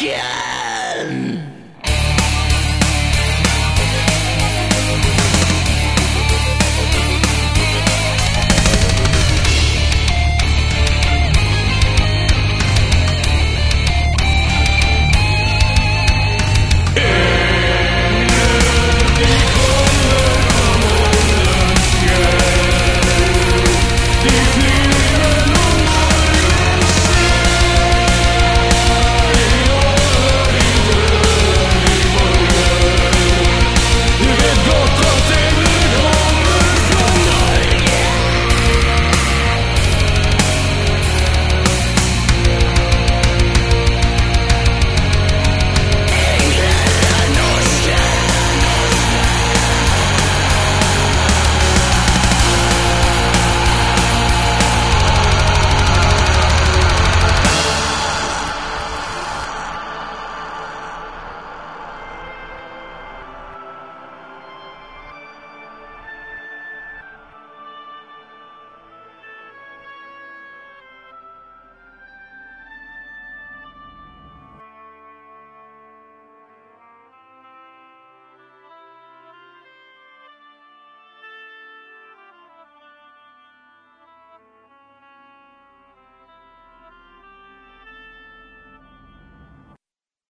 Yeah!